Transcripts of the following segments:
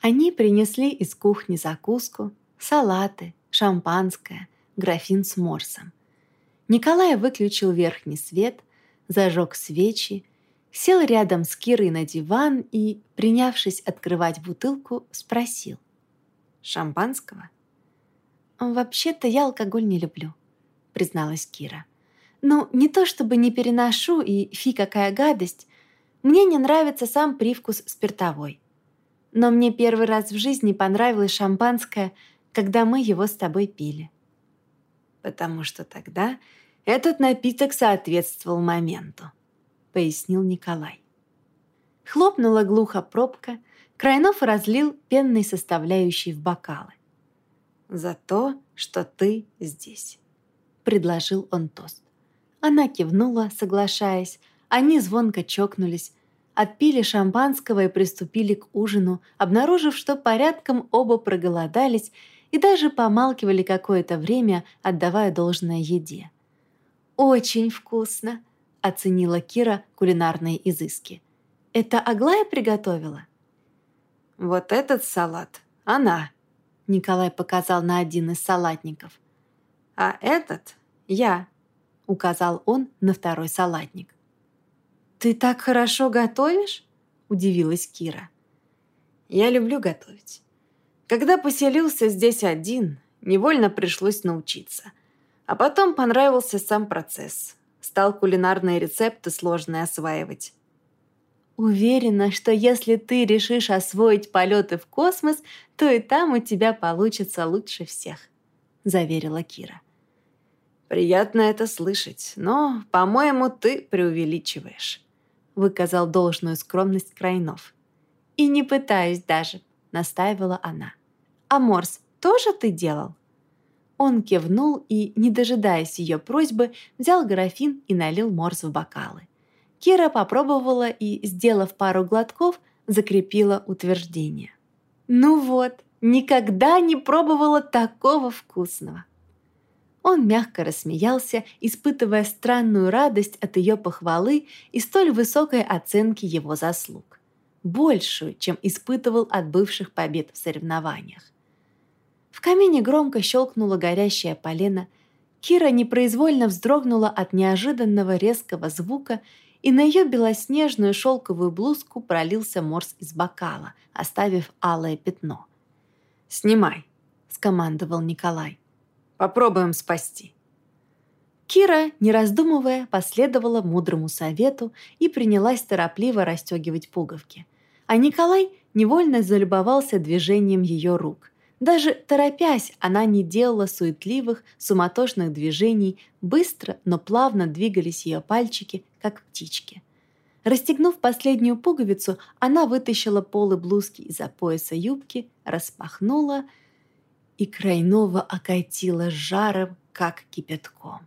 Они принесли из кухни закуску, салаты, шампанское, графин с морсом. Николай выключил верхний свет, зажег свечи, сел рядом с Кирой на диван и, принявшись открывать бутылку, спросил. «Шампанского?» «Вообще-то я алкоголь не люблю», — призналась Кира. «Ну, не то чтобы не переношу, и фи какая гадость. Мне не нравится сам привкус спиртовой. Но мне первый раз в жизни понравилось шампанское, когда мы его с тобой пили». «Потому что тогда этот напиток соответствовал моменту», — пояснил Николай. Хлопнула глухо пробка, Крайнов разлил пенной составляющей в бокалы. «За то, что ты здесь», — предложил он тост. Она кивнула, соглашаясь, они звонко чокнулись, отпили шампанского и приступили к ужину, обнаружив, что порядком оба проголодались и даже помалкивали какое-то время, отдавая должное еде. «Очень вкусно», — оценила Кира кулинарные изыски. «Это Аглая приготовила?» «Вот этот салат она», — Николай показал на один из салатников. «А этот я», — указал он на второй салатник. «Ты так хорошо готовишь?» — удивилась Кира. «Я люблю готовить. Когда поселился здесь один, невольно пришлось научиться. А потом понравился сам процесс. Стал кулинарные рецепты сложные осваивать. Уверена, что если ты решишь освоить полеты в космос, то и там у тебя получится лучше всех», — заверила Кира. «Приятно это слышать, но, по-моему, ты преувеличиваешь», — выказал должную скромность Крайнов. «И не пытаюсь даже», — настаивала она. «А морс тоже ты делал?» Он кивнул и, не дожидаясь ее просьбы, взял графин и налил морс в бокалы. Кира попробовала и, сделав пару глотков, закрепила утверждение. «Ну вот, никогда не пробовала такого вкусного!» Он мягко рассмеялся, испытывая странную радость от ее похвалы и столь высокой оценки его заслуг. Большую, чем испытывал от бывших побед в соревнованиях. В камине громко щелкнуло горящее полено. Кира непроизвольно вздрогнула от неожиданного резкого звука, и на ее белоснежную шелковую блузку пролился морс из бокала, оставив алое пятно. «Снимай», — скомандовал Николай. «Попробуем спасти». Кира, не раздумывая, последовала мудрому совету и принялась торопливо расстегивать пуговки. А Николай невольно залюбовался движением ее рук — даже торопясь, она не делала суетливых, суматошных движений, быстро, но плавно двигались ее пальчики, как птички. Расстегнув последнюю пуговицу, она вытащила полы блузки из-за пояса юбки, распахнула и крайново окатила жаром, как кипятком.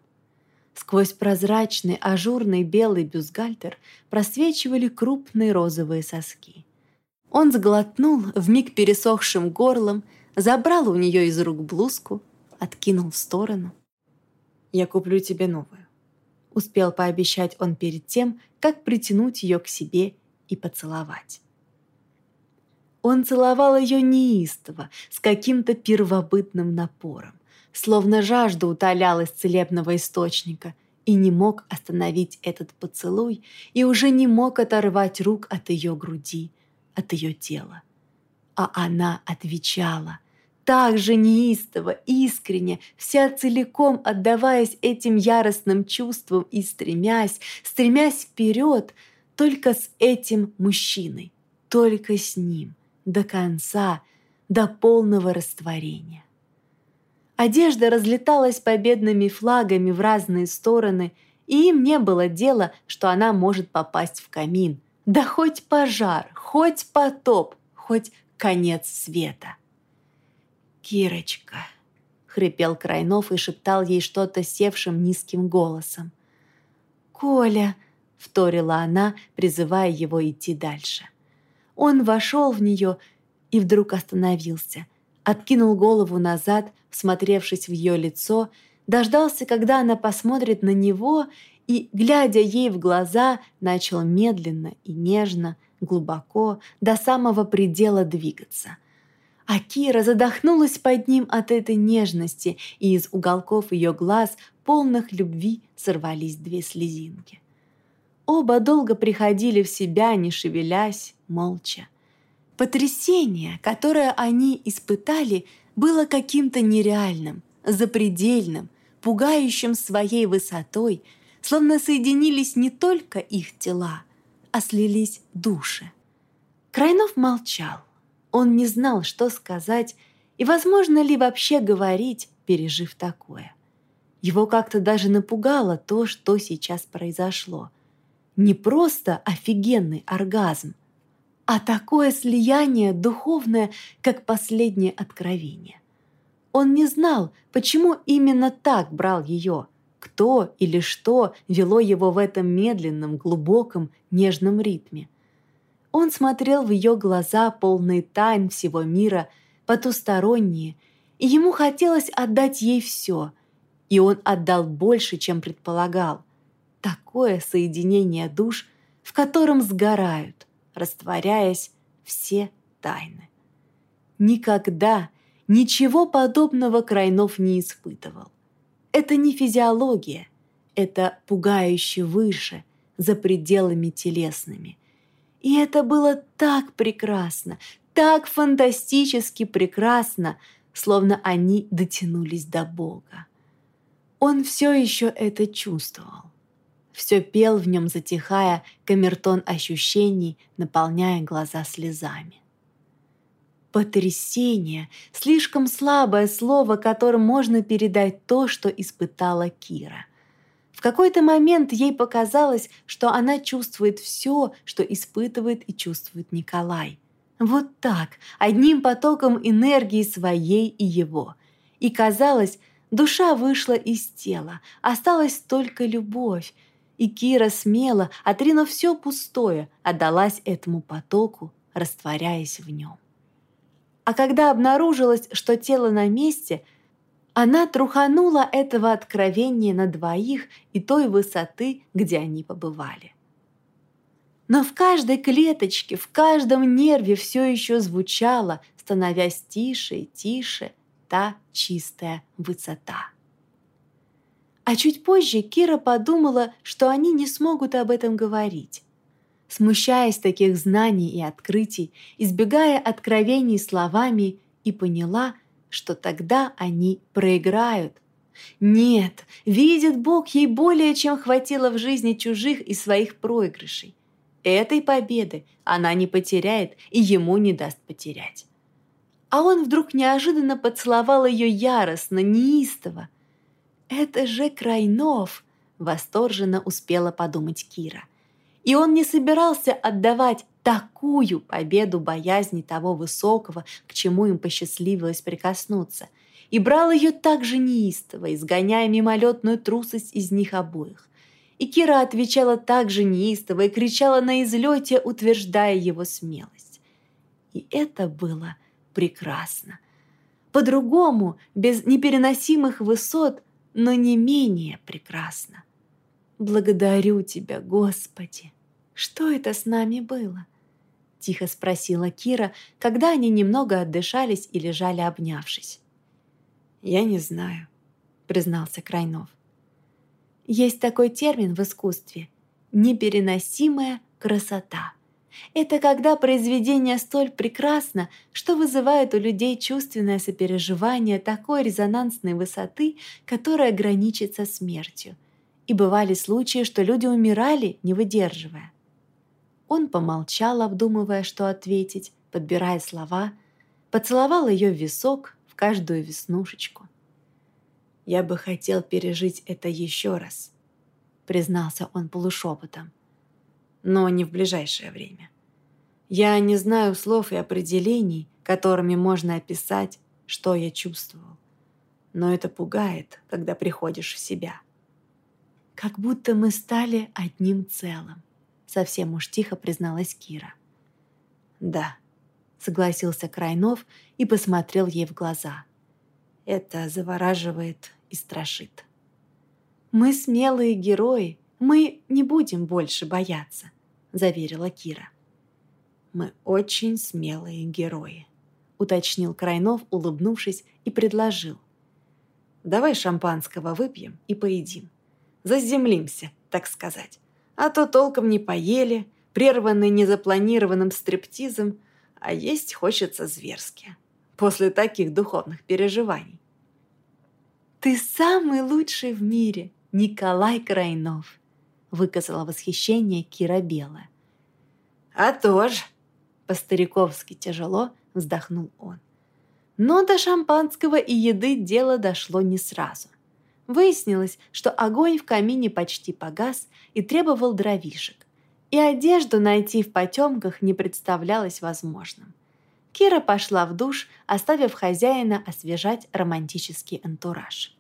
Сквозь прозрачный ажурный белый бюстгальтер просвечивали крупные розовые соски. Он сглотнул вмиг пересохшим горлом, забрал у нее из рук блузку, откинул в сторону. «Я куплю тебе новую», — успел пообещать он перед тем, как притянуть ее к себе и поцеловать. Он целовал ее неистово, с каким-то первобытным напором, словно жажда утолял из целебного источника, и не мог остановить этот поцелуй, и уже не мог оторвать рук от ее груди, от ее тела. А она отвечала, так же неистово, искренне, вся целиком отдаваясь этим яростным чувствам и стремясь, стремясь вперед, только с этим мужчиной, только с ним, до конца, до полного растворения. Одежда разлеталась победными флагами в разные стороны, и им не было дела, что она может попасть в камин. Да хоть пожар, хоть потоп, хоть конец света. «Кирочка!» — хрипел Крайнов и шептал ей что-то севшим низким голосом. «Коля!» — вторила она, призывая его идти дальше. Он вошел в нее и вдруг остановился, откинул голову назад, всмотревшись в ее лицо, дождался, когда она посмотрит на него, и, глядя ей в глаза, начал медленно и нежно, глубоко, до самого предела двигаться. А Кира задохнулась под ним от этой нежности, и из уголков ее глаз, полных любви, сорвались две слезинки. Оба долго приходили в себя, не шевелясь, молча. Потрясение, которое они испытали, было каким-то нереальным, запредельным, пугающим своей высотой, словно соединились не только их тела, а слились души. Крайнов молчал. Он не знал, что сказать и возможно ли вообще говорить, пережив такое. Его как-то даже напугало то, что сейчас произошло. Не просто офигенный оргазм, а такое слияние духовное, как последнее откровение. Он не знал, почему именно так брал ее, кто или что вело его в этом медленном, глубоком, нежном ритме. Он смотрел в ее глаза, полные тайн всего мира, потусторонние, и ему хотелось отдать ей все, и он отдал больше, чем предполагал. Такое соединение душ, в котором сгорают, растворяясь все тайны. Никогда Ничего подобного Крайнов не испытывал. Это не физиология, это пугающе выше, за пределами телесными. И это было так прекрасно, так фантастически прекрасно, словно они дотянулись до Бога. Он все еще это чувствовал. Все пел в нем, затихая, камертон ощущений, наполняя глаза слезами. Потрясение – слишком слабое слово, которым можно передать то, что испытала Кира. В какой-то момент ей показалось, что она чувствует все, что испытывает и чувствует Николай. Вот так, одним потоком энергии своей и его. И казалось, душа вышла из тела, осталась только любовь. И Кира смело, отринув все пустое, отдалась этому потоку, растворяясь в нем. А когда обнаружилось, что тело на месте, она труханула этого откровения на двоих и той высоты, где они побывали. Но в каждой клеточке, в каждом нерве все еще звучало, становясь тише и тише, та чистая высота. А чуть позже Кира подумала, что они не смогут об этом говорить смущаясь таких знаний и открытий, избегая откровений словами, и поняла, что тогда они проиграют. Нет, видит Бог, ей более чем хватило в жизни чужих и своих проигрышей. Этой победы она не потеряет и ему не даст потерять. А он вдруг неожиданно поцеловал ее яростно, неистово. «Это же Крайнов!» — восторженно успела подумать Кира — и он не собирался отдавать такую победу боязни того высокого, к чему им посчастливилось прикоснуться, и брал ее так же неистово, изгоняя мимолетную трусость из них обоих. И Кира отвечала так же неистово и кричала на излете, утверждая его смелость. И это было прекрасно. По-другому, без непереносимых высот, но не менее прекрасно. «Благодарю Тебя, Господи!» «Что это с нами было?» — тихо спросила Кира, когда они немного отдышались и лежали обнявшись. «Я не знаю», — признался Крайнов. «Есть такой термин в искусстве — непереносимая красота. Это когда произведение столь прекрасно, что вызывает у людей чувственное сопереживание такой резонансной высоты, которая граничит со смертью — и бывали случаи, что люди умирали, не выдерживая. Он помолчал, обдумывая, что ответить, подбирая слова, поцеловал ее в висок, в каждую веснушечку. «Я бы хотел пережить это еще раз», — признался он полушепотом. «Но не в ближайшее время. Я не знаю слов и определений, которыми можно описать, что я чувствовал. Но это пугает, когда приходишь в себя» как будто мы стали одним целым», — совсем уж тихо призналась Кира. «Да», — согласился Крайнов и посмотрел ей в глаза. «Это завораживает и страшит». «Мы смелые герои», — «Мы не будем больше бояться», — заверила Кира. «Мы очень смелые герои», — уточнил Крайнов, улыбнувшись, и предложил. «Давай шампанского выпьем и поедим. Заземлимся, так сказать. А то толком не поели, прерванный незапланированным стриптизом, а есть хочется зверски. После таких духовных переживаний. «Ты самый лучший в мире, Николай Крайнов!» Выказала восхищение Кира Белая. «А тоже!» По-стариковски тяжело вздохнул он. Но до шампанского и еды дело дошло не сразу. Выяснилось, что огонь в камине почти погас и требовал дровишек, и одежду найти в потемках не представлялось возможным. Кира пошла в душ, оставив хозяина освежать романтический антураж.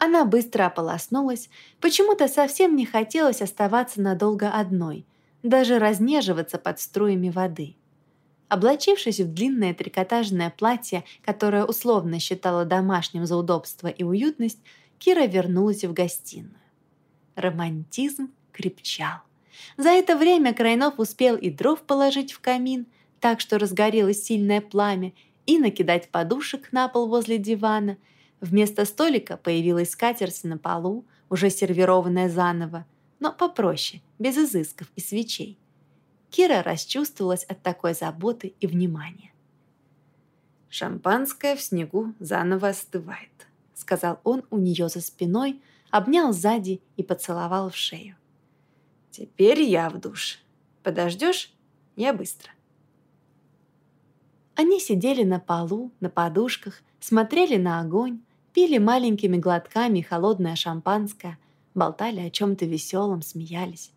Она быстро ополоснулась, почему-то совсем не хотелось оставаться надолго одной, даже разнеживаться под струями воды. Облачившись в длинное трикотажное платье, которое условно считала домашним за удобство и уютность, Кира вернулась в гостиную. Романтизм крепчал. За это время Крайнов успел и дров положить в камин, так что разгорелось сильное пламя, и накидать подушек на пол возле дивана. Вместо столика появилась скатерть на полу, уже сервированная заново, но попроще, без изысков и свечей. Кира расчувствовалась от такой заботы и внимания. Шампанское в снегу заново остывает сказал он у нее за спиной, обнял сзади и поцеловал в шею. «Теперь я в душ. Подождешь? Я быстро». Они сидели на полу, на подушках, смотрели на огонь, пили маленькими глотками холодное шампанское, болтали о чем-то веселом, смеялись.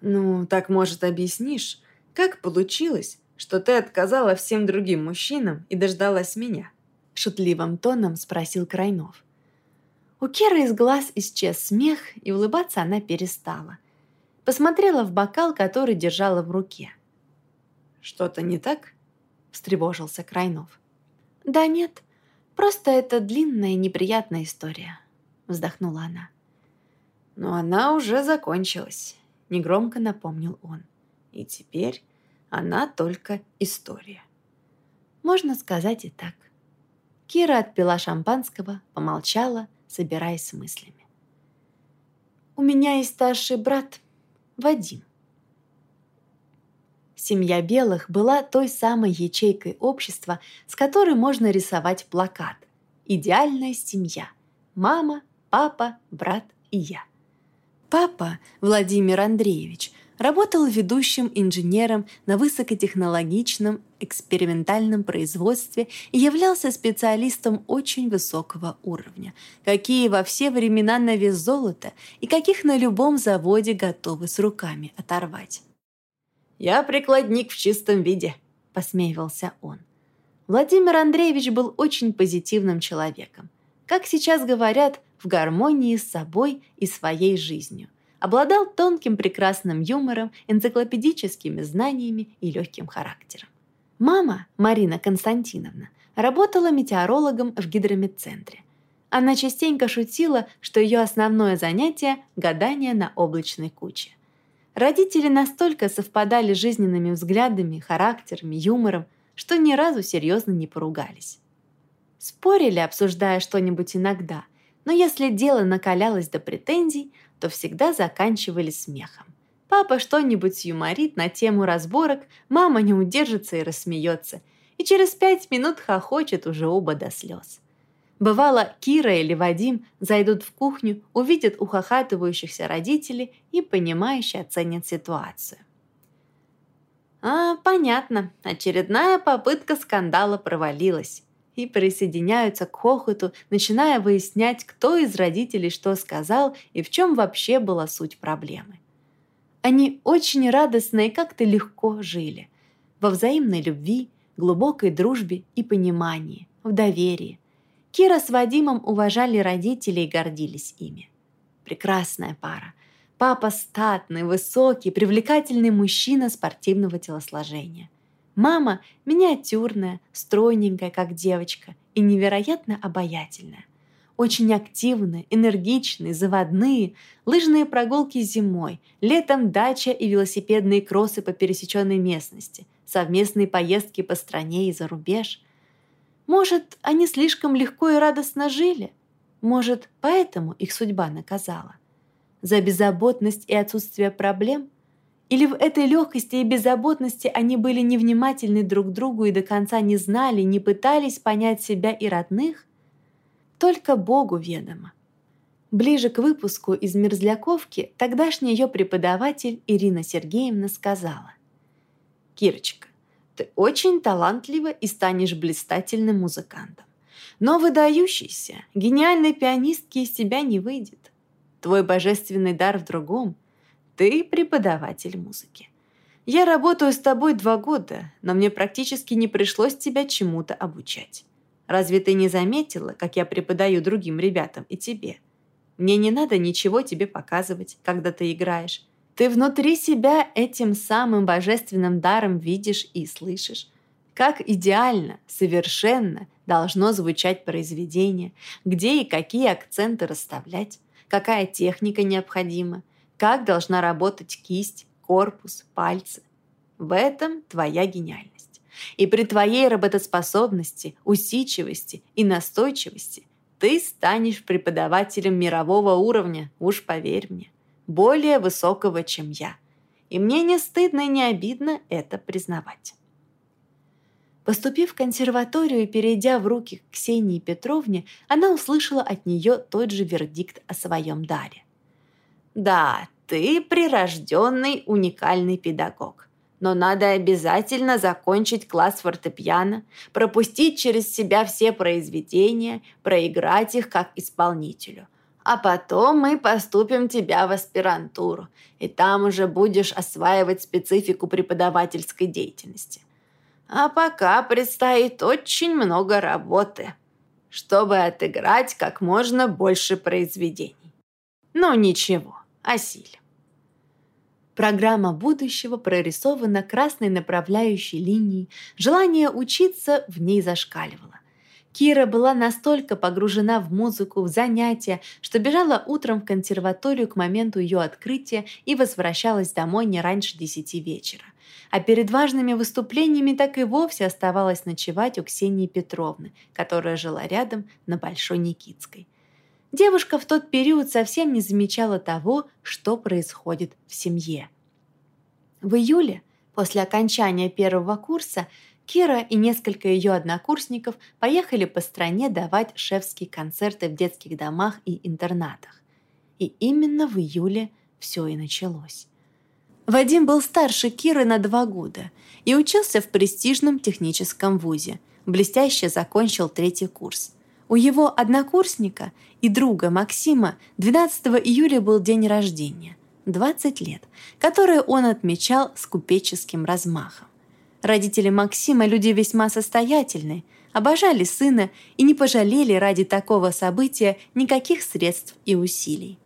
«Ну, так, может, объяснишь, как получилось, что ты отказала всем другим мужчинам и дождалась меня?» — шутливым тоном спросил Крайнов. У Керы из глаз исчез смех, и улыбаться она перестала. Посмотрела в бокал, который держала в руке. «Что-то не так?» — встревожился Крайнов. «Да нет, просто это длинная неприятная история», — вздохнула она. «Но она уже закончилась», — негромко напомнил он. «И теперь она только история». Можно сказать и так. Кира отпила шампанского, помолчала, собираясь с мыслями. «У меня есть старший брат, Вадим». Семья белых была той самой ячейкой общества, с которой можно рисовать плакат. Идеальная семья. Мама, папа, брат и я. Папа, Владимир Андреевич, Работал ведущим инженером на высокотехнологичном экспериментальном производстве и являлся специалистом очень высокого уровня, какие во все времена на вес золота и каких на любом заводе готовы с руками оторвать. «Я прикладник в чистом виде», — посмеивался он. Владимир Андреевич был очень позитивным человеком. Как сейчас говорят, в гармонии с собой и своей жизнью обладал тонким прекрасным юмором, энциклопедическими знаниями и легким характером. Мама, Марина Константиновна, работала метеорологом в гидрометцентре. Она частенько шутила, что ее основное занятие – гадание на облачной куче. Родители настолько совпадали жизненными взглядами, характерами, юмором, что ни разу серьезно не поругались. Спорили, обсуждая что-нибудь иногда, но если дело накалялось до претензий, то всегда заканчивали смехом. Папа что-нибудь юморит на тему разборок, мама не удержится и рассмеется, и через пять минут хохочет уже оба до слез. Бывало, Кира или Вадим зайдут в кухню, увидят ухахатывающихся родителей и, понимающе оценят ситуацию. А, понятно, очередная попытка скандала провалилась и присоединяются к хохоту, начиная выяснять, кто из родителей что сказал и в чем вообще была суть проблемы. Они очень радостно и как-то легко жили. Во взаимной любви, глубокой дружбе и понимании, в доверии. Кира с Вадимом уважали родителей и гордились ими. Прекрасная пара. Папа статный, высокий, привлекательный мужчина спортивного телосложения. Мама миниатюрная, стройненькая, как девочка, и невероятно обаятельная. Очень активные, энергичные, заводные, лыжные прогулки зимой, летом дача и велосипедные кроссы по пересеченной местности, совместные поездки по стране и за рубеж. Может, они слишком легко и радостно жили? Может, поэтому их судьба наказала? За беззаботность и отсутствие проблем? Или в этой легкости и беззаботности они были невнимательны друг другу и до конца не знали, не пытались понять себя и родных? Только Богу ведомо. Ближе к выпуску из Мерзляковки тогдашний ее преподаватель Ирина Сергеевна сказала. «Кирочка, ты очень талантлива и станешь блистательным музыкантом. Но выдающийся, гениальной пианистки из тебя не выйдет. Твой божественный дар в другом – ты преподаватель музыки. Я работаю с тобой два года, но мне практически не пришлось тебя чему-то обучать. Разве ты не заметила, как я преподаю другим ребятам и тебе? Мне не надо ничего тебе показывать, когда ты играешь. Ты внутри себя этим самым божественным даром видишь и слышишь. Как идеально, совершенно должно звучать произведение, где и какие акценты расставлять, какая техника необходима, как должна работать кисть, корпус, пальцы. В этом твоя гениальность. И при твоей работоспособности, усидчивости и настойчивости ты станешь преподавателем мирового уровня, уж поверь мне, более высокого, чем я. И мне не стыдно и не обидно это признавать. Поступив в консерваторию и перейдя в руки Ксении Петровне, она услышала от нее тот же вердикт о своем даре. Да, ты прирожденный уникальный педагог. Но надо обязательно закончить класс фортепиано, пропустить через себя все произведения, проиграть их как исполнителю. А потом мы поступим тебя в аспирантуру, и там уже будешь осваивать специфику преподавательской деятельности. А пока предстоит очень много работы, чтобы отыграть как можно больше произведений. Но ничего, Асиль. Программа будущего прорисована красной направляющей линией, желание учиться в ней зашкаливало. Кира была настолько погружена в музыку, в занятия, что бежала утром в консерваторию к моменту ее открытия и возвращалась домой не раньше десяти вечера. А перед важными выступлениями так и вовсе оставалась ночевать у Ксении Петровны, которая жила рядом на Большой Никитской. Девушка в тот период совсем не замечала того, что происходит в семье. В июле, после окончания первого курса, Кира и несколько ее однокурсников поехали по стране давать шефские концерты в детских домах и интернатах. И именно в июле все и началось. Вадим был старше Киры на два года и учился в престижном техническом вузе, блестяще закончил третий курс – у его однокурсника и друга Максима 12 июля был день рождения, 20 лет, который он отмечал с купеческим размахом. Родители Максима люди весьма состоятельные, обожали сына и не пожалели ради такого события никаких средств и усилий.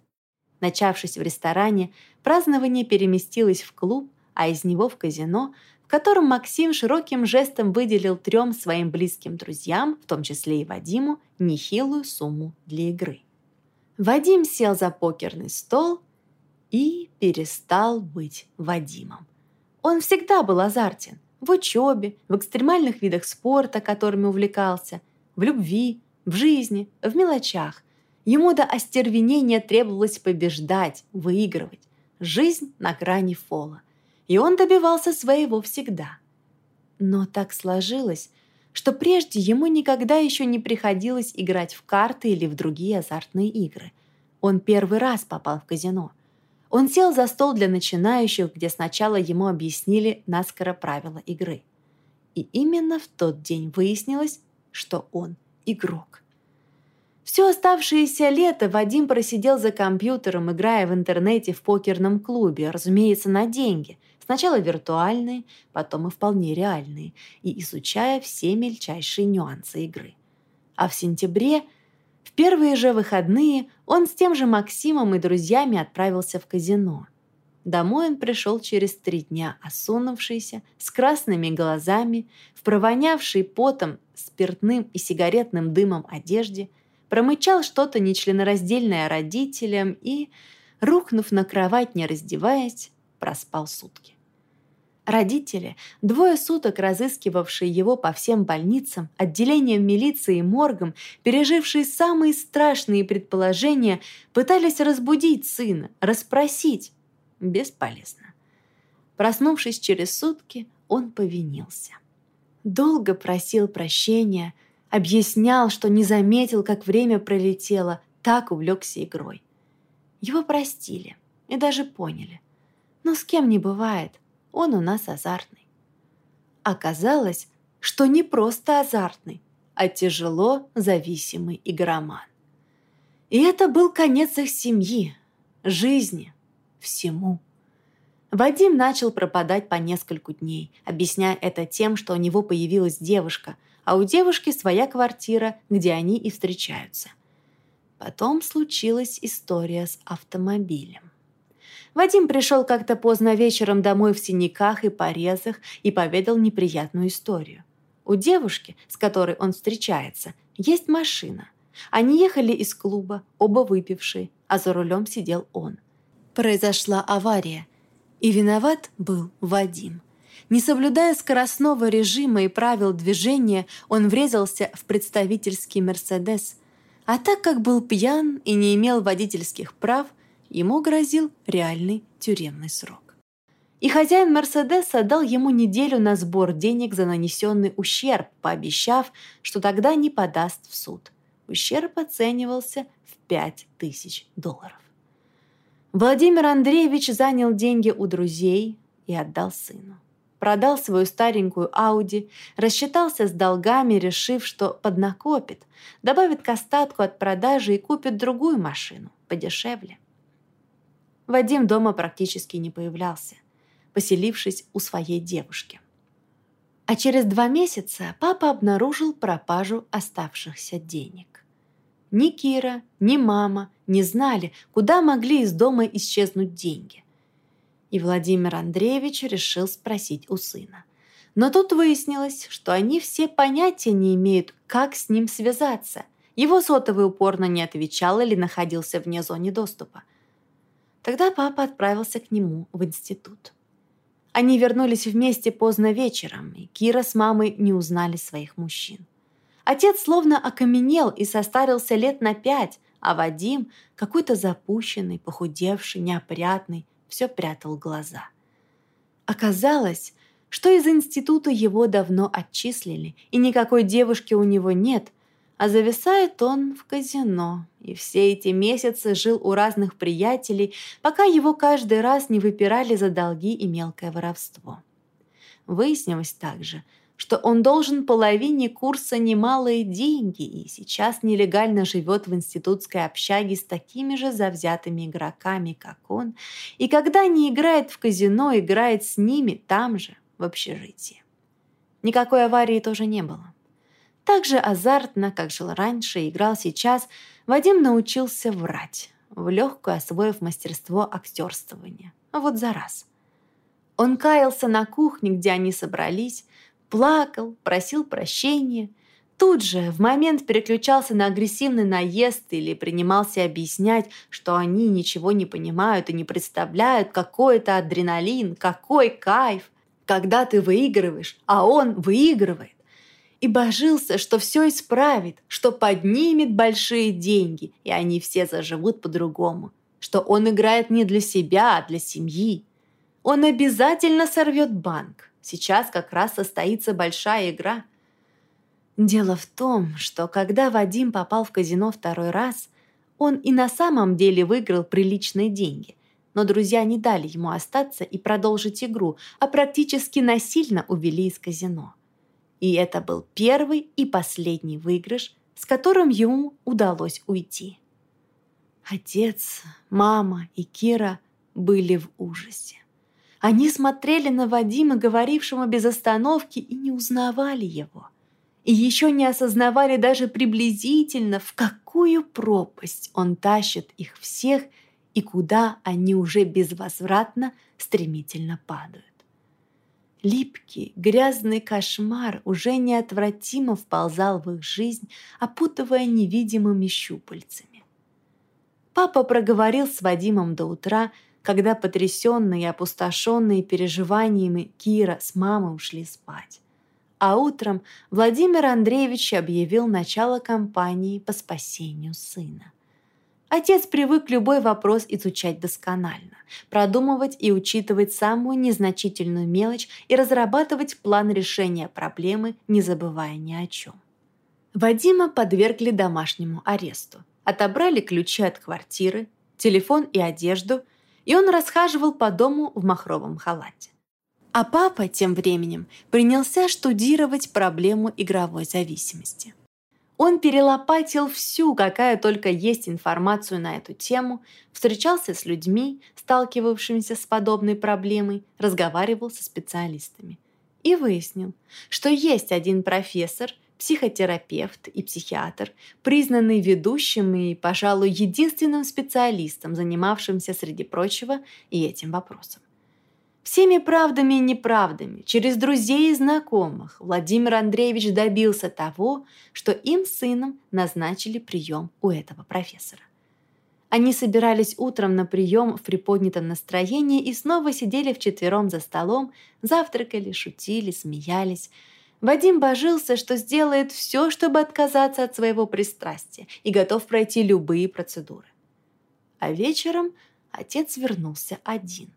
Начавшись в ресторане, празднование переместилось в клуб, а из него в казино, в котором Максим широким жестом выделил трем своим близким друзьям, в том числе и Вадиму, нехилую сумму для игры. Вадим сел за покерный стол и перестал быть Вадимом. Он всегда был азартен в учебе, в экстремальных видах спорта, которыми увлекался, в любви, в жизни, в мелочах. Ему до остервенения требовалось побеждать, выигрывать. Жизнь на грани фола и он добивался своего всегда. Но так сложилось, что прежде ему никогда еще не приходилось играть в карты или в другие азартные игры. Он первый раз попал в казино. Он сел за стол для начинающих, где сначала ему объяснили наскоро правила игры. И именно в тот день выяснилось, что он игрок. Все оставшееся лето Вадим просидел за компьютером, играя в интернете в покерном клубе, разумеется, на деньги, Сначала виртуальные, потом и вполне реальные, и изучая все мельчайшие нюансы игры. А в сентябре, первые же выходные, он с тем же Максимом и друзьями отправился в казино. Домой он пришел через три дня, осунувшийся, с красными глазами, в провонявшей потом, спиртным и сигаретным дымом одежде, промычал что-то нечленораздельное родителям и, рухнув на кровать, не раздеваясь, проспал сутки. Родители, двое суток разыскивавшие его по всем больницам, отделениям милиции и моргам, пережившие самые страшные предположения, пытались разбудить сына, расспросить. Бесполезно. Проснувшись через сутки, он повинился. Долго просил прощения, объяснял, что не заметил, как время пролетело, так увлекся игрой. Его простили и даже поняли. Но с кем не бывает – он у нас азартный. Оказалось, что не просто азартный, а тяжело зависимый игроман. И это был конец их семьи, жизни, всему. Вадим начал пропадать по нескольку дней, объясняя это тем, что у него появилась девушка, а у девушки своя квартира, где они и встречаются. Потом случилась история с автомобилем. Вадим пришел как-то поздно вечером домой в синяках и порезах и поведал неприятную историю. У девушки, с которой он встречается, есть машина. Они ехали из клуба, оба выпившие, а за рулем сидел он. Произошла авария, и виноват был Вадим. Не соблюдая скоростного режима и правил движения, он врезался в представительский «Мерседес», а так как был пьян и не имел водительских прав, ему грозил реальный тюремный срок. И хозяин Мерседеса дал ему неделю на сбор денег за нанесенный ущерб, пообещав, что тогда не подаст в суд. Ущерб оценивался в 5000 долларов. Владимир Андреевич занял деньги у друзей и отдал сыну. Продал свою старенькую Ауди, рассчитался с долгами, решив, что поднакопит, добавит к остатку от продажи и купит другую машину, подешевле. Вадим дома практически не появлялся, поселившись у своей девушки. А через два месяца папа обнаружил пропажу оставшихся денег. Ни Кира, ни мама не знали, куда могли из дома исчезнуть деньги. И Владимир Андреевич решил спросить у сына. Но тут выяснилось, что они все понятия не имеют, как с ним связаться. Его сотовый упорно не отвечал или находился вне зоны доступа. Тогда папа отправился к нему в институт. Они вернулись вместе поздно вечером, и Кира с мамой не узнали своих мужчин. Отец словно окаменел и состарился лет на пять, а Вадим, какой-то запущенный, похудевший, неопрятный, все прятал глаза. Оказалось, что из института его давно отчислили, и никакой девушки у него нет, а зависает он в казино, и все эти месяцы жил у разных приятелей, пока его каждый раз не выпирали за долги и мелкое воровство. Выяснилось также, что он должен половине курса немалые деньги и сейчас нелегально живет в институтской общаге с такими же завзятыми игроками, как он, и когда не играет в казино, играет с ними там же, в общежитии. Никакой аварии тоже не было. Так же азартно, как жил раньше и играл сейчас, Вадим научился врать, в легкую освоив мастерство актерствования. Вот за раз. Он каялся на кухне, где они собрались, плакал, просил прощения. Тут же, в момент переключался на агрессивный наезд или принимался объяснять, что они ничего не понимают и не представляют, какой это адреналин, какой кайф, когда ты выигрываешь, а он выигрывает и божился, что все исправит, что поднимет большие деньги, и они все заживут по-другому, что он играет не для себя, а для семьи. Он обязательно сорвет банк. Сейчас как раз состоится большая игра. Дело в том, что когда Вадим попал в казино второй раз, он и на самом деле выиграл приличные деньги. Но друзья не дали ему остаться и продолжить игру, а практически насильно увели из казино. И это был первый и последний выигрыш, с которым ему удалось уйти. Отец, мама и Кира были в ужасе. Они смотрели на Вадима, говорившего без остановки, и не узнавали его. И еще не осознавали даже приблизительно, в какую пропасть он тащит их всех и куда они уже безвозвратно стремительно падают. Липкий, грязный кошмар уже неотвратимо вползал в их жизнь, опутывая невидимыми щупальцами. Папа проговорил с Вадимом до утра, когда потрясенные и опустошенные переживаниями Кира с мамой ушли спать. А утром Владимир Андреевич объявил начало кампании по спасению сына. Отец привык любой вопрос изучать досконально, продумывать и учитывать самую незначительную мелочь и разрабатывать план решения проблемы, не забывая ни о чем. Вадима подвергли домашнему аресту, отобрали ключи от квартиры, телефон и одежду, и он расхаживал по дому в махровом халате. А папа тем временем принялся штудировать проблему игровой зависимости. Он перелопатил всю, какая только есть информацию на эту тему, встречался с людьми, сталкивавшимися с подобной проблемой, разговаривал со специалистами. И выяснил, что есть один профессор, психотерапевт и психиатр, признанный ведущим и, пожалуй, единственным специалистом, занимавшимся, среди прочего, и этим вопросом. Всеми правдами и неправдами, через друзей и знакомых, Владимир Андреевич добился того, что им с сыном назначили прием у этого профессора. Они собирались утром на прием в приподнятом настроении и снова сидели вчетвером за столом, завтракали, шутили, смеялись. Вадим божился, что сделает все, чтобы отказаться от своего пристрастия и готов пройти любые процедуры. А вечером отец вернулся один.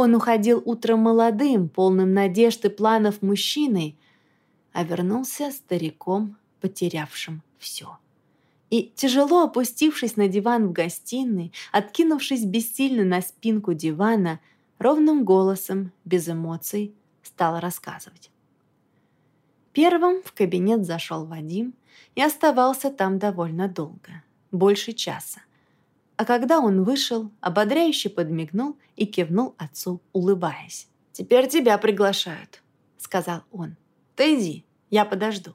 Он уходил утром молодым, полным надежд и планов мужчиной, а вернулся стариком, потерявшим все. И, тяжело опустившись на диван в гостиной, откинувшись бессильно на спинку дивана, ровным голосом, без эмоций, стал рассказывать. Первым в кабинет зашел Вадим и оставался там довольно долго, больше часа а когда он вышел, ободряюще подмигнул и кивнул отцу, улыбаясь. «Теперь тебя приглашают», — сказал он. «Ты иди, я подожду».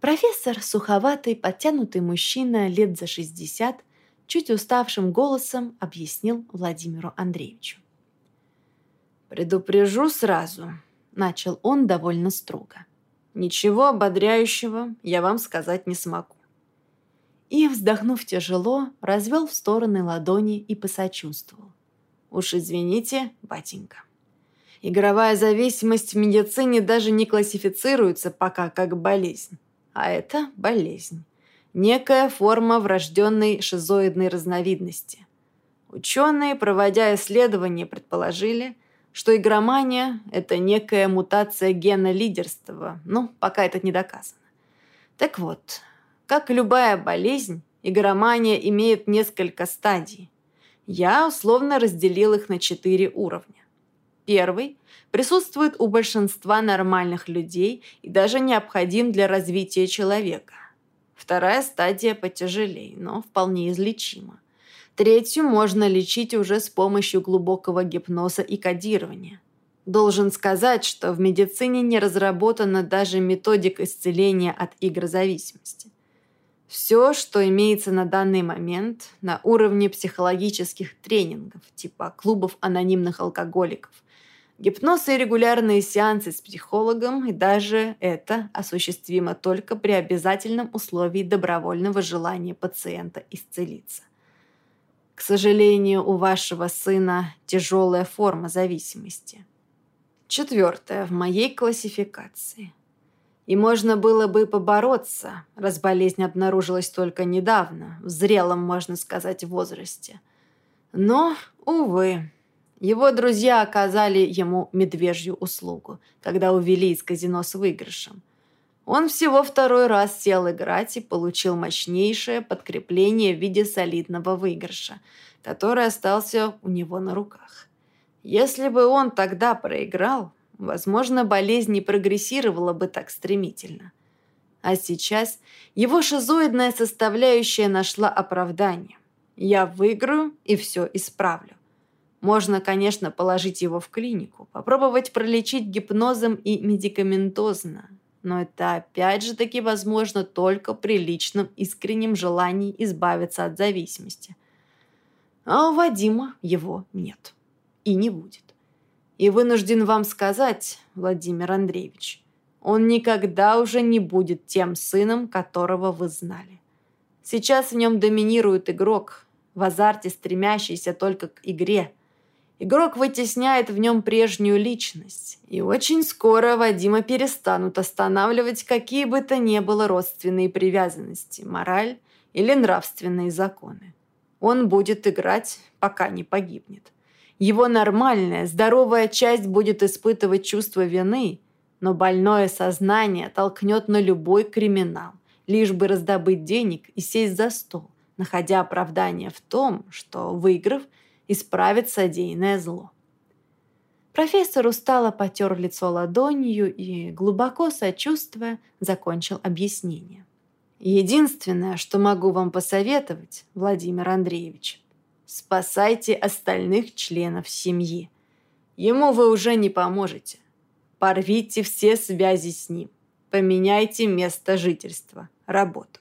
Профессор, суховатый, подтянутый мужчина лет за шестьдесят, чуть уставшим голосом объяснил Владимиру Андреевичу. «Предупрежу сразу», — начал он довольно строго. «Ничего ободряющего я вам сказать не смогу и, вздохнув тяжело, развел в стороны ладони и посочувствовал. «Уж извините, батенька. Игровая зависимость в медицине даже не классифицируется пока как болезнь. А это болезнь. Некая форма врожденной шизоидной разновидности. Ученые, проводя исследования, предположили, что игромания – это некая мутация гена лидерства, ну, пока это не доказано. Так вот, как любая болезнь, игромания имеет несколько стадий. Я условно разделил их на четыре уровня. Первый присутствует у большинства нормальных людей и даже необходим для развития человека. Вторая стадия потяжелее, но вполне излечима. Третью можно лечить уже с помощью глубокого гипноза и кодирования. Должен сказать, что в медицине не разработана даже методик исцеления от игрозависимости. Все, что имеется на данный момент на уровне психологических тренингов, типа клубов анонимных алкоголиков, гипноз и регулярные сеансы с психологом, и даже это осуществимо только при обязательном условии добровольного желания пациента исцелиться. К сожалению, у вашего сына тяжелая форма зависимости. Четвертое в моей классификации. И можно было бы побороться, раз болезнь обнаружилась только недавно, в зрелом, можно сказать, возрасте. Но, увы, его друзья оказали ему медвежью услугу, когда увели из казино с выигрышем. Он всего второй раз сел играть и получил мощнейшее подкрепление в виде солидного выигрыша, который остался у него на руках. Если бы он тогда проиграл, возможно, болезнь не прогрессировала бы так стремительно. А сейчас его шизоидная составляющая нашла оправдание. Я выиграю и все исправлю. Можно, конечно, положить его в клинику, попробовать пролечить гипнозом и медикаментозно, но это опять же таки возможно только при личном искреннем желании избавиться от зависимости. А у Вадима его нет и не будет. И вынужден вам сказать, Владимир Андреевич, он никогда уже не будет тем сыном, которого вы знали. Сейчас в нем доминирует игрок, в азарте стремящийся только к игре. Игрок вытесняет в нем прежнюю личность, и очень скоро Вадима перестанут останавливать какие бы то ни было родственные привязанности, мораль или нравственные законы. Он будет играть, пока не погибнет. Его нормальная, здоровая часть будет испытывать чувство вины, но больное сознание толкнет на любой криминал, лишь бы раздобыть денег и сесть за стол, находя оправдание в том, что, выиграв, исправит содеянное зло. Профессор устало потер лицо ладонью и, глубоко сочувствуя, закончил объяснение. Единственное, что могу вам посоветовать, Владимир Андреевич, спасайте остальных членов семьи. Ему вы уже не поможете. Порвите все связи с ним. Поменяйте место жительства, работу.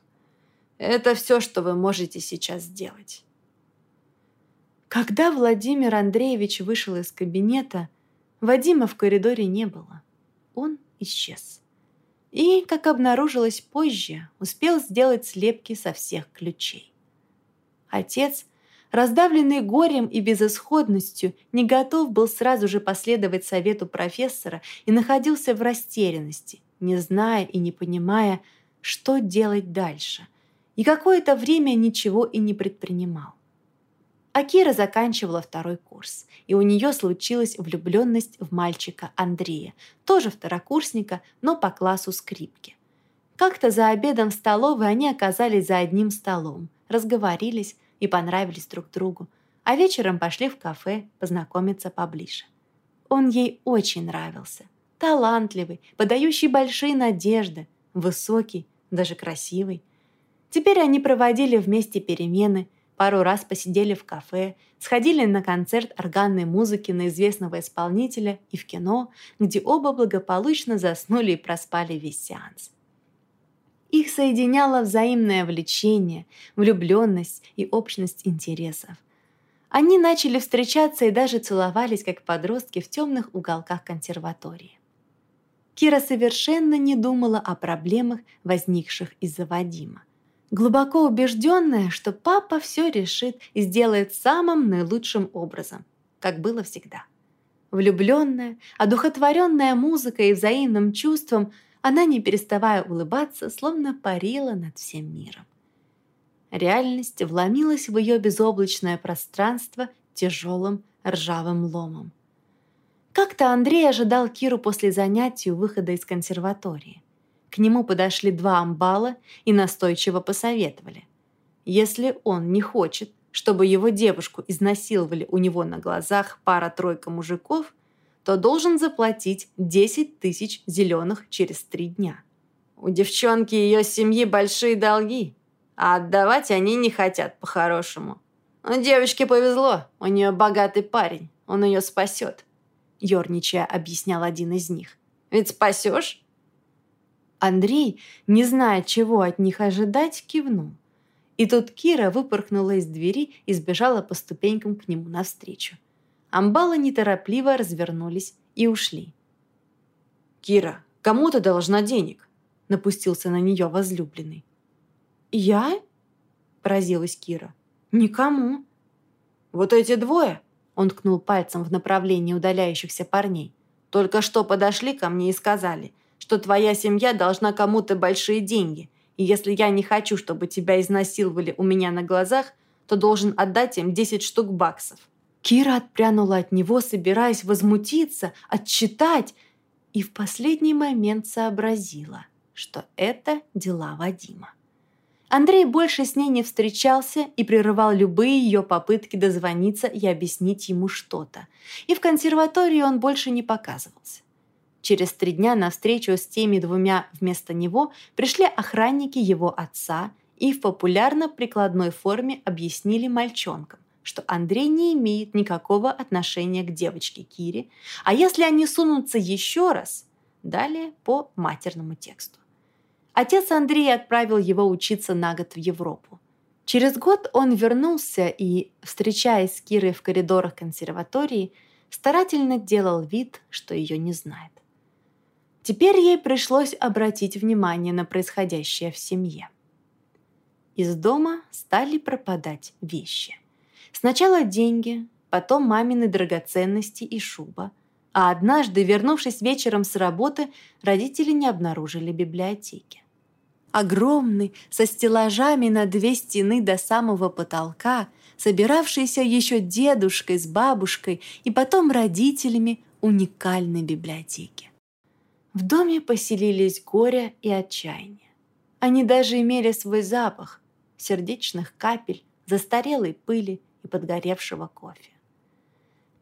Это все, что вы можете сейчас сделать. Когда Владимир Андреевич вышел из кабинета, Вадима в коридоре не было. Он исчез и, как обнаружилось позже, успел сделать слепки со всех ключей. Отец, раздавленный горем и безысходностью, не готов был сразу же последовать совету профессора и находился в растерянности, не зная и не понимая, что делать дальше, и какое-то время ничего и не предпринимал. А Кира заканчивала второй курс, и у нее случилась влюбленность в мальчика Андрея, тоже второкурсника, но по классу скрипки. Как-то за обедом в столовой они оказались за одним столом, разговорились и понравились друг другу, а вечером пошли в кафе познакомиться поближе. Он ей очень нравился. Талантливый, подающий большие надежды, высокий, даже красивый. Теперь они проводили вместе перемены – пару раз посидели в кафе, сходили на концерт органной музыки на известного исполнителя и в кино, где оба благополучно заснули и проспали весь сеанс. Их соединяло взаимное влечение, влюбленность и общность интересов. Они начали встречаться и даже целовались, как подростки в темных уголках консерватории. Кира совершенно не думала о проблемах, возникших из-за Вадима глубоко убежденная, что папа все решит и сделает самым наилучшим образом, как было всегда. Влюбленная, одухотворенная музыкой и взаимным чувством, она, не переставая улыбаться, словно парила над всем миром. Реальность вломилась в ее безоблачное пространство тяжелым ржавым ломом. Как-то Андрей ожидал Киру после занятий у выхода из консерватории. К нему подошли два амбала и настойчиво посоветовали. Если он не хочет, чтобы его девушку изнасиловали у него на глазах пара-тройка мужиков, то должен заплатить 10 тысяч зеленых через три дня. У девчонки и ее семьи большие долги, а отдавать они не хотят по-хорошему. Но девочке повезло, у нее богатый парень, он ее спасет. Ёрничая объяснял один из них. Ведь спасешь, Андрей, не зная, чего от них ожидать, кивнул. И тут Кира выпорхнула из двери и сбежала по ступенькам к нему навстречу. Амбалы неторопливо развернулись и ушли. «Кира, кому ты должна денег?» – напустился на нее возлюбленный. «Я?» – поразилась Кира. «Никому». «Вот эти двое?» – он ткнул пальцем в направлении удаляющихся парней. «Только что подошли ко мне и сказали – что твоя семья должна кому-то большие деньги, и если я не хочу, чтобы тебя изнасиловали у меня на глазах, то должен отдать им 10 штук баксов». Кира отпрянула от него, собираясь возмутиться, отчитать, и в последний момент сообразила, что это дела Вадима. Андрей больше с ней не встречался и прерывал любые ее попытки дозвониться и объяснить ему что-то. И в консерватории он больше не показывался. Через три дня на встречу с теми двумя вместо него пришли охранники его отца и в популярно-прикладной форме объяснили мальчонкам, что Андрей не имеет никакого отношения к девочке Кире, а если они сунутся еще раз, далее по матерному тексту. Отец Андрея отправил его учиться на год в Европу. Через год он вернулся и, встречаясь с Кирой в коридорах консерватории, старательно делал вид, что ее не знает. Теперь ей пришлось обратить внимание на происходящее в семье. Из дома стали пропадать вещи. Сначала деньги, потом мамины драгоценности и шуба. А однажды, вернувшись вечером с работы, родители не обнаружили библиотеки. Огромный, со стеллажами на две стены до самого потолка, собиравшийся еще дедушкой с бабушкой и потом родителями уникальной библиотеки. В доме поселились горе и отчаяние. Они даже имели свой запах сердечных капель, застарелой пыли и подгоревшего кофе.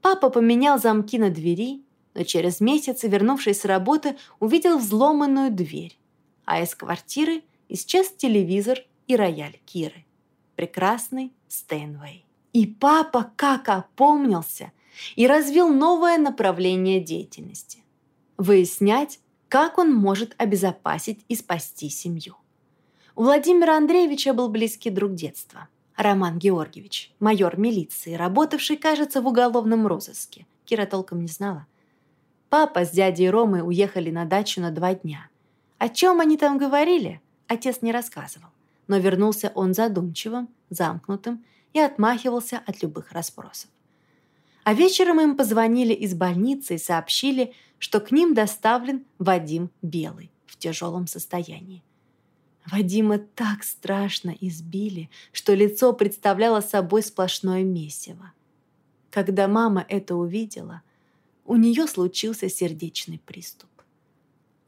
Папа поменял замки на двери, но через месяц, вернувшись с работы, увидел взломанную дверь, а из квартиры исчез телевизор и рояль Киры. Прекрасный Стейнвей. И папа как опомнился и развил новое направление деятельности. Выяснять, как он может обезопасить и спасти семью. У Владимира Андреевича был близкий друг детства – Роман Георгиевич, майор милиции, работавший, кажется, в уголовном розыске. Кира толком не знала. Папа с дядей Ромой уехали на дачу на два дня. О чем они там говорили, отец не рассказывал. Но вернулся он задумчивым, замкнутым и отмахивался от любых расспросов. А вечером им позвонили из больницы и сообщили, что к ним доставлен Вадим Белый в тяжелом состоянии. Вадима так страшно избили, что лицо представляло собой сплошное месиво. Когда мама это увидела, у нее случился сердечный приступ.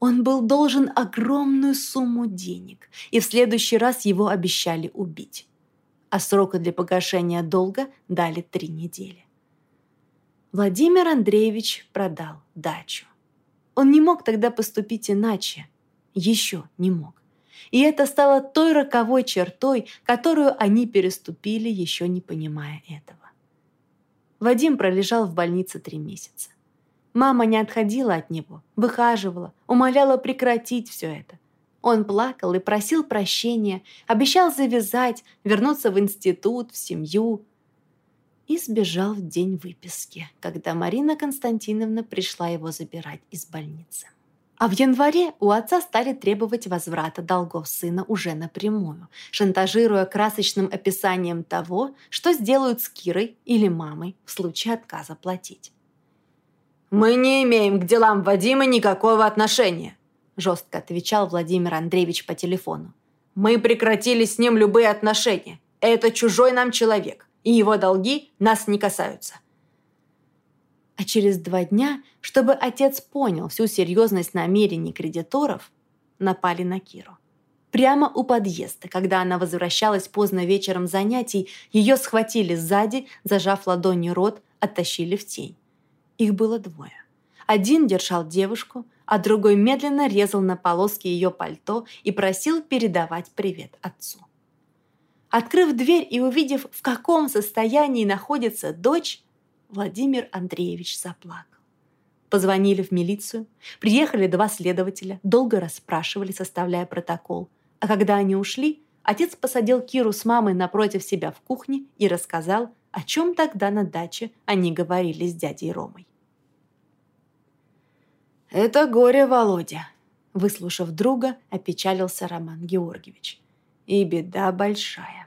Он был должен огромную сумму денег, и в следующий раз его обещали убить. А срока для погашения долга дали три недели. Владимир Андреевич продал дачу. Он не мог тогда поступить иначе. Еще не мог. И это стало той роковой чертой, которую они переступили, еще не понимая этого. Вадим пролежал в больнице три месяца. Мама не отходила от него, выхаживала, умоляла прекратить все это. Он плакал и просил прощения, обещал завязать, вернуться в институт, в семью. И сбежал в день выписки, когда Марина Константиновна пришла его забирать из больницы. А в январе у отца стали требовать возврата долгов сына уже напрямую, шантажируя красочным описанием того, что сделают с Кирой или мамой в случае отказа платить. «Мы не имеем к делам Вадима никакого отношения», жестко отвечал Владимир Андреевич по телефону. «Мы прекратили с ним любые отношения. Это чужой нам человек, и его долги нас не касаются. А через два дня, чтобы отец понял всю серьезность намерений кредиторов, напали на Киру. Прямо у подъезда, когда она возвращалась поздно вечером занятий, ее схватили сзади, зажав ладонью рот, оттащили в тень. Их было двое. Один держал девушку, а другой медленно резал на полоски ее пальто и просил передавать привет отцу. Открыв дверь и увидев, в каком состоянии находится дочь, Владимир Андреевич заплакал. Позвонили в милицию, приехали два следователя, долго расспрашивали, составляя протокол. А когда они ушли, отец посадил Киру с мамой напротив себя в кухне и рассказал, о чем тогда на даче они говорили с дядей Ромой. «Это горе, Володя», — выслушав друга, опечалился Роман Георгиевич. «И беда большая.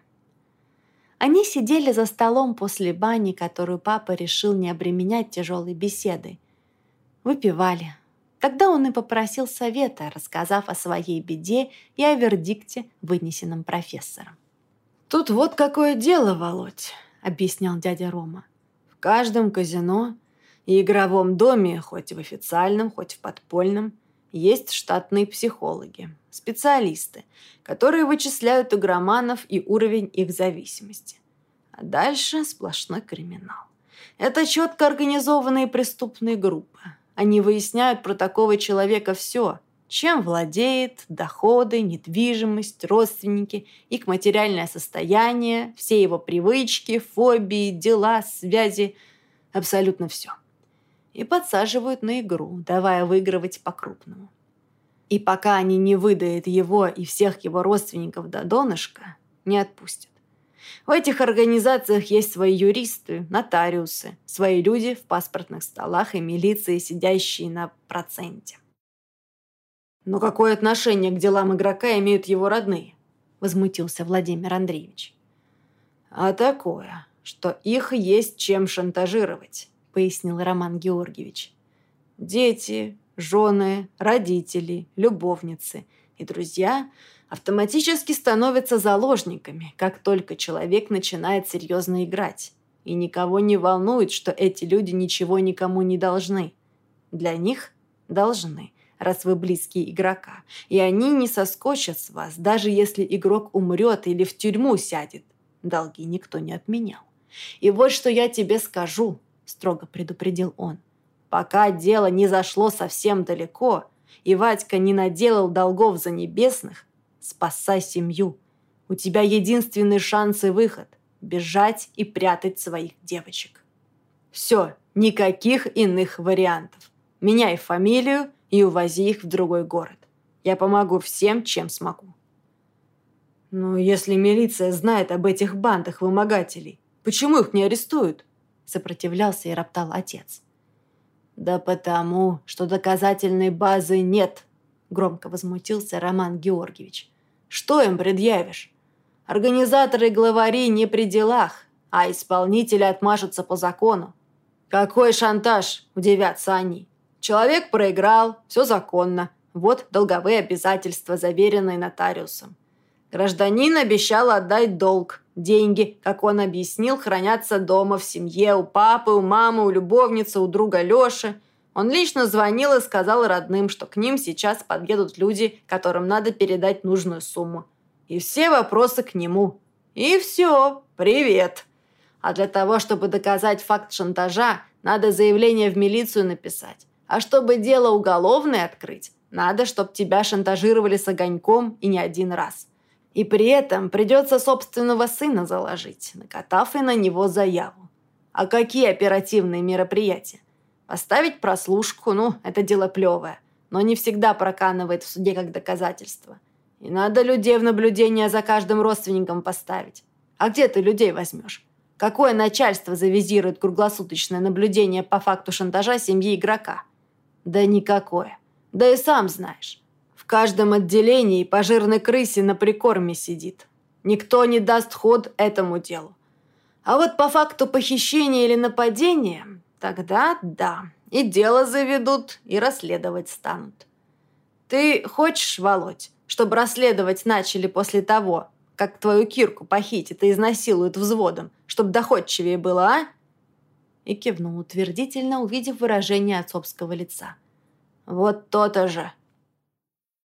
Они сидели за столом после бани, которую папа решил не обременять тяжелой беседой. Выпивали. Тогда он и попросил совета, рассказав о своей беде и о вердикте, вынесенном профессором. «Тут вот какое дело, Володь», — объяснял дядя Рома. «В каждом казино и игровом доме, хоть в официальном, хоть в подпольном, есть штатные психологи, специалисты, которые вычисляют игроманов и уровень их зависимости. А дальше сплошной криминал. Это четко организованные преступные группы. Они выясняют про такого человека все, чем владеет, доходы, недвижимость, родственники, их материальное состояние, все его привычки, фобии, дела, связи, абсолютно все и подсаживают на игру, давая выигрывать по-крупному. И пока они не выдают его и всех его родственников до донышка, не отпустят. В этих организациях есть свои юристы, нотариусы, свои люди в паспортных столах и милиции, сидящие на проценте. «Но какое отношение к делам игрока имеют его родные?» – возмутился Владимир Андреевич. «А такое, что их есть чем шантажировать», – пояснил Роман Георгиевич. «Дети, жены, родители, любовницы и друзья автоматически становятся заложниками, как только человек начинает серьезно играть. И никого не волнует, что эти люди ничего никому не должны. Для них должны, раз вы близкие игрока. И они не соскочат с вас, даже если игрок умрет или в тюрьму сядет. Долги никто не отменял. И вот что я тебе скажу, строго предупредил он. Пока дело не зашло совсем далеко, и Вадька не наделал долгов за небесных, спасай семью. У тебя единственный шанс и выход – бежать и прятать своих девочек. Все, никаких иных вариантов. Меняй фамилию и увози их в другой город. Я помогу всем, чем смогу. Но если милиция знает об этих бандах вымогателей, почему их не арестуют? Сопротивлялся и роптал отец. Да потому, что доказательной базы нет, громко возмутился Роман Георгиевич. Что им предъявишь? Организаторы и главари не при делах, а исполнители отмажутся по закону. Какой шантаж, удивятся они. Человек проиграл, все законно. Вот долговые обязательства, заверенные нотариусом. Гражданин обещал отдать долг. Деньги, как он объяснил, хранятся дома в семье, у папы, у мамы, у любовницы, у друга Лёши. Он лично звонил и сказал родным, что к ним сейчас подъедут люди, которым надо передать нужную сумму. И все вопросы к нему. И все, привет. А для того, чтобы доказать факт шантажа, надо заявление в милицию написать. А чтобы дело уголовное открыть, надо, чтобы тебя шантажировали с огоньком и не один раз. И при этом придется собственного сына заложить, накатав и на него заяву. А какие оперативные мероприятия? Поставить прослушку, ну, это дело плевое, но не всегда проканывает в суде как доказательство. И надо людей в наблюдение за каждым родственником поставить. А где ты людей возьмешь? Какое начальство завизирует круглосуточное наблюдение по факту шантажа семьи игрока? Да никакое. Да и сам знаешь. Каждом отделении по жирной крысе на прикорме сидит. Никто не даст ход этому делу. А вот по факту похищения или нападения, тогда да, и дело заведут, и расследовать станут. Ты хочешь, Володь, чтобы расследовать начали после того, как твою Кирку похитят и изнасилуют взводом, чтобы доходчивее было, а? и кивнул утвердительно, увидев выражение отцовского лица. «Вот то-то же!»